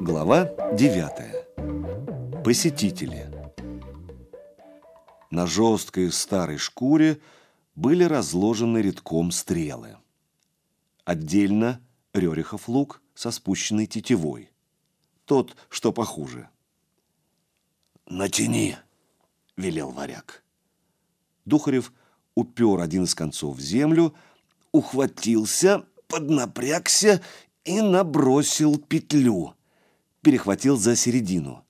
Глава 9. Посетители. На жесткой старой шкуре были разложены редком стрелы. Отдельно Рерихов лук со спущенной тетивой. Тот, что похуже. «Натяни!» — велел варяг. Духарев упер один из концов в землю, ухватился, поднапрягся и набросил петлю. Перехватил за середину.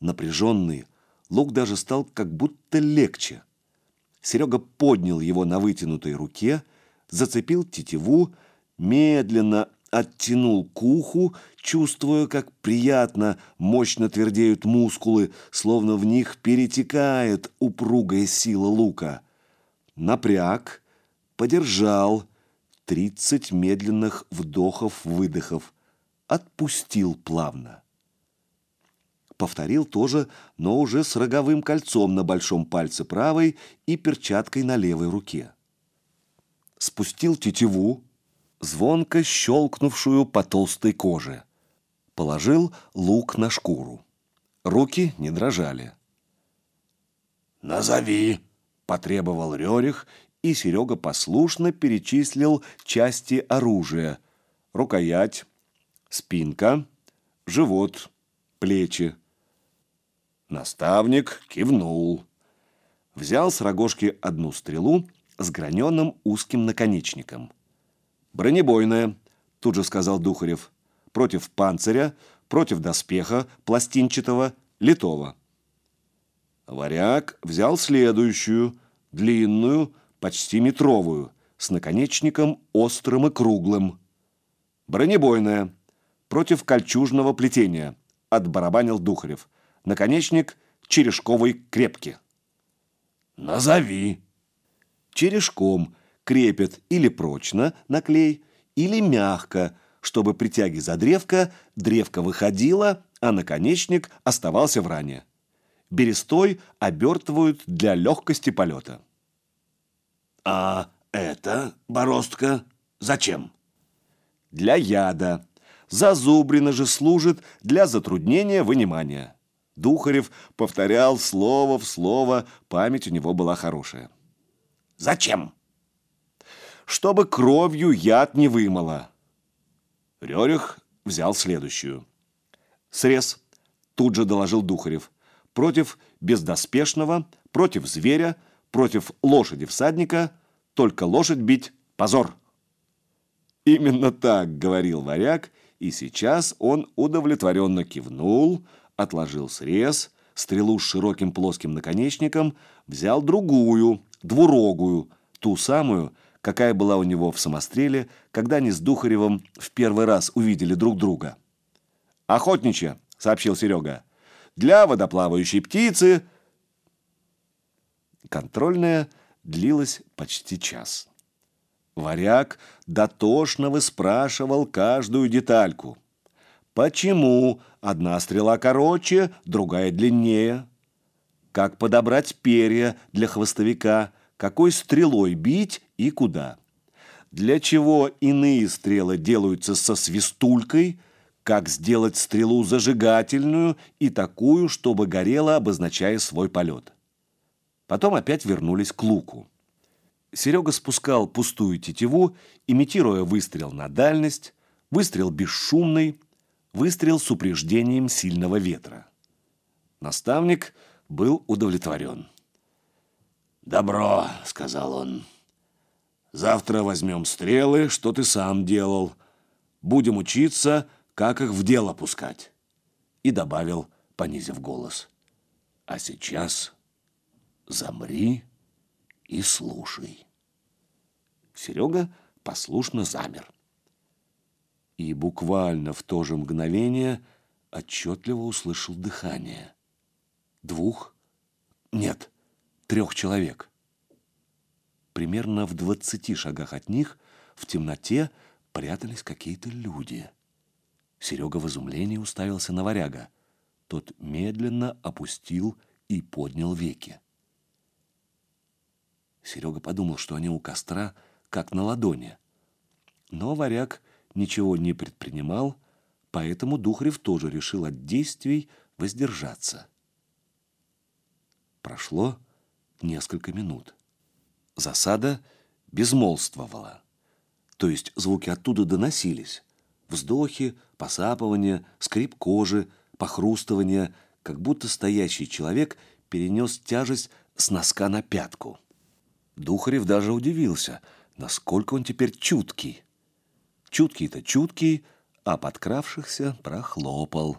Напряженный, лук даже стал как будто легче. Серега поднял его на вытянутой руке, зацепил тетиву, медленно оттянул к уху, чувствуя, как приятно, мощно твердеют мускулы, словно в них перетекает упругая сила лука. Напряг, подержал, тридцать медленных вдохов-выдохов, отпустил плавно. Повторил тоже, но уже с роговым кольцом на большом пальце правой и перчаткой на левой руке. Спустил тетиву, звонко щелкнувшую по толстой коже. Положил лук на шкуру. Руки не дрожали. «Назови!» – потребовал Рерих, и Серега послушно перечислил части оружия. Рукоять, спинка, живот, плечи. Наставник кивнул. Взял с рогожки одну стрелу с граненым узким наконечником. «Бронебойная», — тут же сказал Духарев. «Против панциря, против доспеха, пластинчатого, литого». Варяг взял следующую, длинную, почти метровую, с наконечником острым и круглым. «Бронебойная, против кольчужного плетения», — отбарабанил Духарев. Наконечник черешковой крепки. «Назови!» Черешком крепят или прочно на клей, или мягко, чтобы при тяге за древко древко выходило, а наконечник оставался в ране. Берестой обертывают для легкости полета. «А это, бороздка, зачем?» «Для яда. Зазубрина же служит для затруднения вынимания». Духарев повторял слово в слово, память у него была хорошая. «Зачем?» «Чтобы кровью яд не вымыло». Рерих взял следующую. «Срез», — тут же доложил Духарев, «против бездоспешного, против зверя, против лошади-всадника, только лошадь бить — позор». Именно так говорил варяг, и сейчас он удовлетворенно кивнул, отложил срез, стрелу с широким плоским наконечником, взял другую, двурогую, ту самую, какая была у него в самостреле, когда они с Духаревым в первый раз увидели друг друга. «Охотничья», — сообщил Серега, — «для водоплавающей птицы». Контрольная длилась почти час. Варяг дотошно выспрашивал каждую детальку. Почему одна стрела короче, другая длиннее? Как подобрать перья для хвостовика? Какой стрелой бить и куда? Для чего иные стрелы делаются со свистулькой? Как сделать стрелу зажигательную и такую, чтобы горела, обозначая свой полет? Потом опять вернулись к луку. Серега спускал пустую тетиву, имитируя выстрел на дальность, выстрел бесшумный, выстрел с упреждением сильного ветра. Наставник был удовлетворен. «Добро», — сказал он. «Завтра возьмем стрелы, что ты сам делал. Будем учиться, как их в дело пускать». И добавил, понизив голос. «А сейчас замри и слушай». Серега послушно замер и буквально в то же мгновение отчетливо услышал дыхание. Двух? Нет, трех человек. Примерно в двадцати шагах от них в темноте прятались какие-то люди. Серега в изумлении уставился на варяга. Тот медленно опустил и поднял веки. Серега подумал, что они у костра, как на ладони. Но варяг ничего не предпринимал, поэтому Духарев тоже решил от действий воздержаться. Прошло несколько минут. Засада безмолвствовала. То есть звуки оттуда доносились. Вздохи, посапывание, скрип кожи, похрустывание, как будто стоящий человек перенес тяжесть с носка на пятку. Духарев даже удивился, насколько он теперь чуткий. Чуткий-то чуткий, а подкравшихся прохлопал.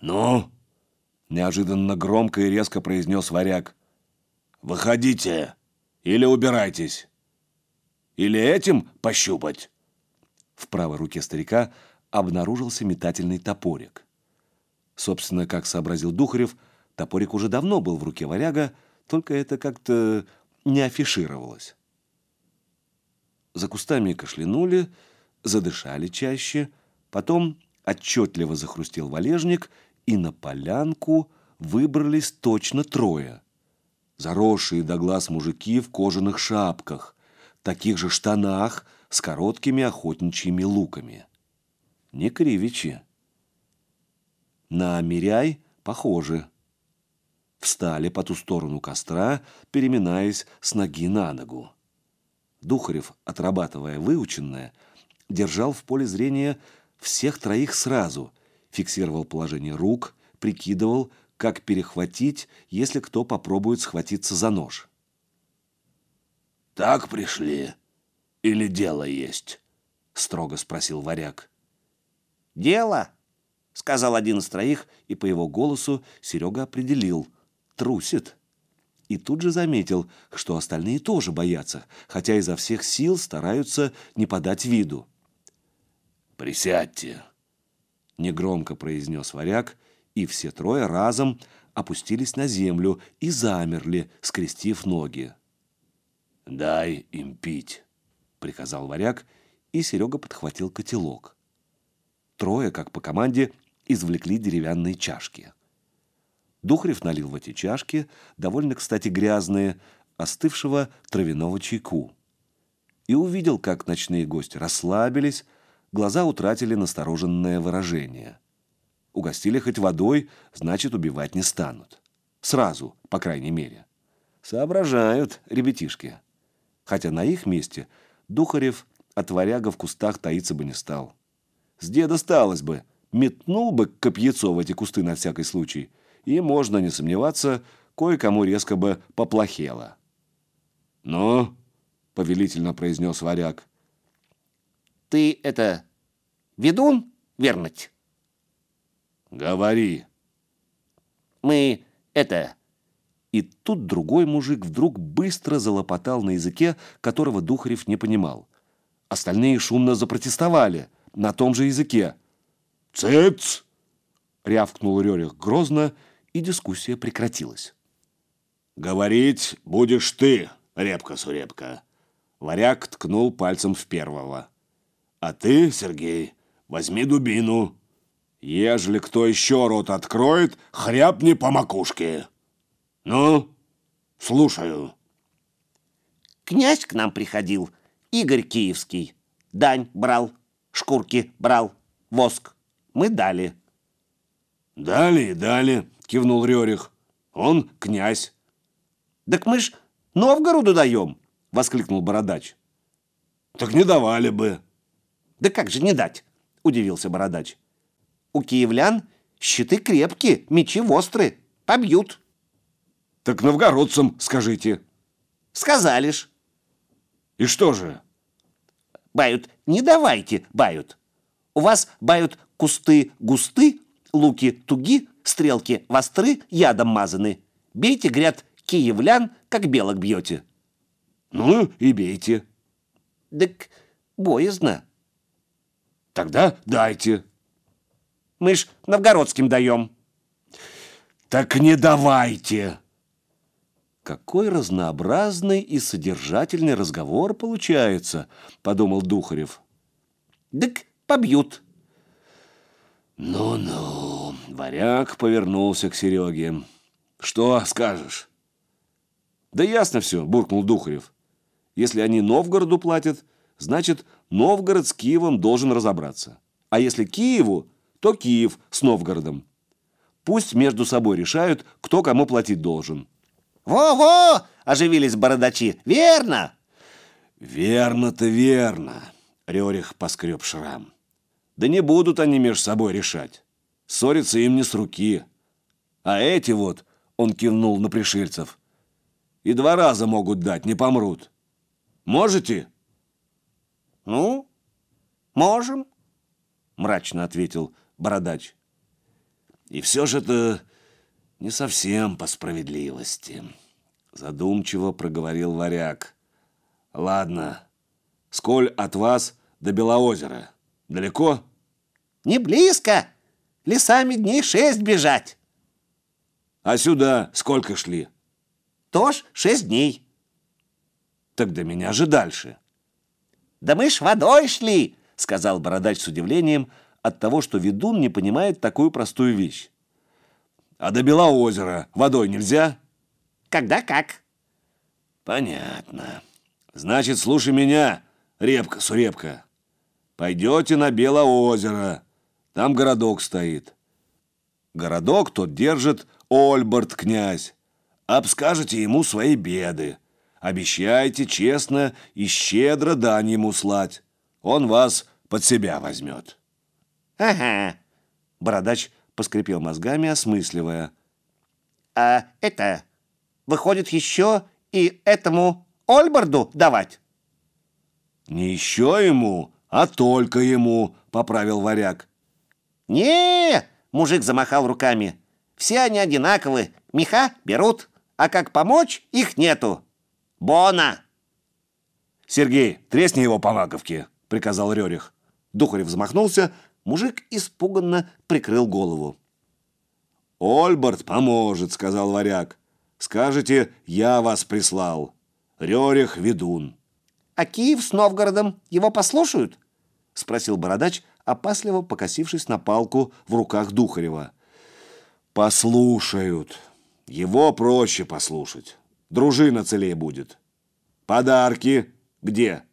«Ну?» — неожиданно громко и резко произнес варяг. «Выходите или убирайтесь. Или этим пощупать?» В правой руке старика обнаружился метательный топорик. Собственно, как сообразил Духарев, топорик уже давно был в руке варяга, только это как-то не афишировалось. За кустами кашлянули, задышали чаще, потом отчетливо захрустел валежник, и на полянку выбрались точно трое. Заросшие до глаз мужики в кожаных шапках, таких же штанах с короткими охотничьими луками. Не кривичи. На Миряй похожи. Встали по ту сторону костра, переминаясь с ноги на ногу. Духарев, отрабатывая выученное, держал в поле зрения всех троих сразу, фиксировал положение рук, прикидывал, как перехватить, если кто попробует схватиться за нож. «Так пришли? Или дело есть?» — строго спросил варяг. «Дело!» — сказал один из троих, и по его голосу Серега определил — трусит. И тут же заметил, что остальные тоже боятся, хотя изо всех сил стараются не подать виду. «Присядьте!» — негромко произнес варяг, и все трое разом опустились на землю и замерли, скрестив ноги. «Дай им пить», — приказал варяг, и Серега подхватил котелок. Трое, как по команде, извлекли деревянные чашки. Духарев налил в эти чашки, довольно, кстати, грязные, остывшего травяного чайку. И увидел, как ночные гости расслабились, глаза утратили настороженное выражение. Угостили хоть водой, значит, убивать не станут. Сразу, по крайней мере. Соображают ребятишки. Хотя на их месте Духарев от варяга в кустах таиться бы не стал. С деда сталось бы, метнул бы копьецо в эти кусты на всякий случай, и, можно не сомневаться, кое-кому резко бы поплохело. «Ну?» — повелительно произнес варяг. «Ты это... ведун, вернуть?» «Говори». «Мы это...» И тут другой мужик вдруг быстро залопотал на языке, которого Духарев не понимал. Остальные шумно запротестовали на том же языке. «Цыц!» — рявкнул Рерих грозно, и дискуссия прекратилась. «Говорить будешь ты, репка-сурепка!» Варяг ткнул пальцем в первого. «А ты, Сергей, возьми дубину. Ежели кто еще рот откроет, хряпни по макушке. Ну, слушаю». «Князь к нам приходил, Игорь Киевский. Дань брал, шкурки брал, воск. Мы дали». «Дали и дали», — кивнул Рерих. «Он князь». «Так мы ж Новгороду даем!» — воскликнул Бородач. «Так не давали бы». «Да как же не дать?» — удивился Бородач. «У киевлян щиты крепкие, мечи острые, побьют». «Так новгородцам скажите». «Сказали ж». «И что же?» «Бают, не давайте, бают. У вас, бают, кусты густы, луки туги, стрелки востры, ядом мазаны. Бейте, гряд, киевлян, как белок бьете». «Ну и бейте». «Так боязно». «Тогда дайте». «Мы ж новгородским даем». «Так не давайте». Какой разнообразный и содержательный разговор получается, подумал Духарев. Дык, побьют. Ну-ну, варяг повернулся к Сереге. Что скажешь? Да ясно все, буркнул Духарев. Если они Новгороду платят, значит, Новгород с Киевом должен разобраться. А если Киеву, то Киев с Новгородом. Пусть между собой решают, кто кому платить должен. «Во-во!» – оживились бородачи. «Верно!» «Верно-то верно!» – Рерих поскреб шрам. «Да не будут они между собой решать. Ссориться им не с руки. А эти вот, – он кивнул на пришельцев, – и два раза могут дать, не помрут. Можете?» «Ну, можем», – мрачно ответил бородач. «И все же это не совсем по справедливости. Задумчиво проговорил варяг. Ладно, сколь от вас до Белоозера? Далеко? Не близко. Лесами дней шесть бежать. А сюда сколько шли? Тоже шесть дней. Так до меня же дальше. Да мы ж водой шли, сказал бородач с удивлением от того, что ведун не понимает такую простую вещь. А до Белоозера водой нельзя? Когда как. Понятно. Значит, слушай меня, репка, сурепка. Пойдете на Белоозеро. Там городок стоит. Городок тот держит Ольберт князь. Обскажете ему свои беды. Обещайте честно и щедро дань ему слать. Он вас под себя возьмет. Ага. Бородач поскрипел мозгами, осмысливая. «А это, выходит, еще и этому Ольборду давать?» «Не еще ему, а только ему», — поправил варяг. не мужик замахал руками. «Все они одинаковы, меха берут, а как помочь, их нету. Бона!» «Сергей, тресни его по маковке», — приказал Рерих. Духарев взмахнулся, Мужик испуганно прикрыл голову. «Ольберт поможет», — сказал варяг. «Скажете, я вас прислал. Рерих ведун». «А Киев с Новгородом его послушают?» — спросил бородач, опасливо покосившись на палку в руках Духарева. «Послушают. Его проще послушать. Дружина целее будет. Подарки где?»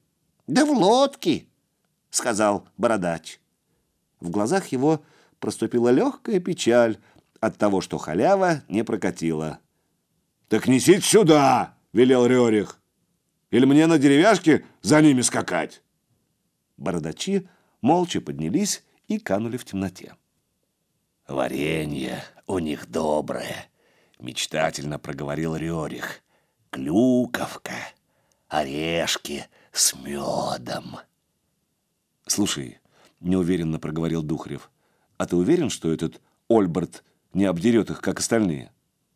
«Да в лодке», — сказал бородач. В глазах его проступила легкая печаль от того, что халява не прокатила. «Так несите сюда!» — велел Рерих. «Или мне на деревяшке за ними скакать?» Бородачи молча поднялись и канули в темноте. «Варенье у них доброе», — мечтательно проговорил Рерих. «Клюковка, орешки с медом». «Слушай, неуверенно проговорил Духарев. А ты уверен, что этот Ольберт не обдерет их, как остальные?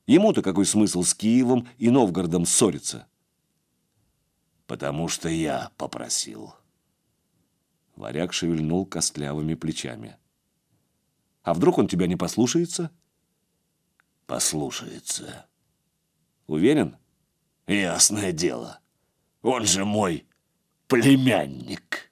Ему-то какой смысл с Киевом и Новгородом ссориться? Потому что я попросил. Варяг шевельнул костлявыми плечами. А вдруг он тебя не послушается? Послушается. Уверен? Ясное дело. Он же мой племянник.